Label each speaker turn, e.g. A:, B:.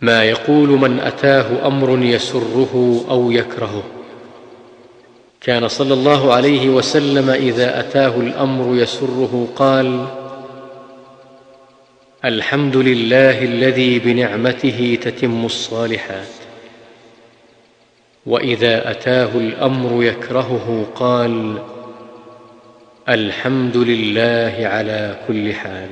A: ما يقول من أتاه أمر يسره أو يكرهه. كان صلى الله عليه وسلم إذا أتاه الأمر يسره قال الحمد لله الذي بنعمته تتم الصالحات. وإذا أتاه الأمر يكرهه قال الحمد لله على كل حال.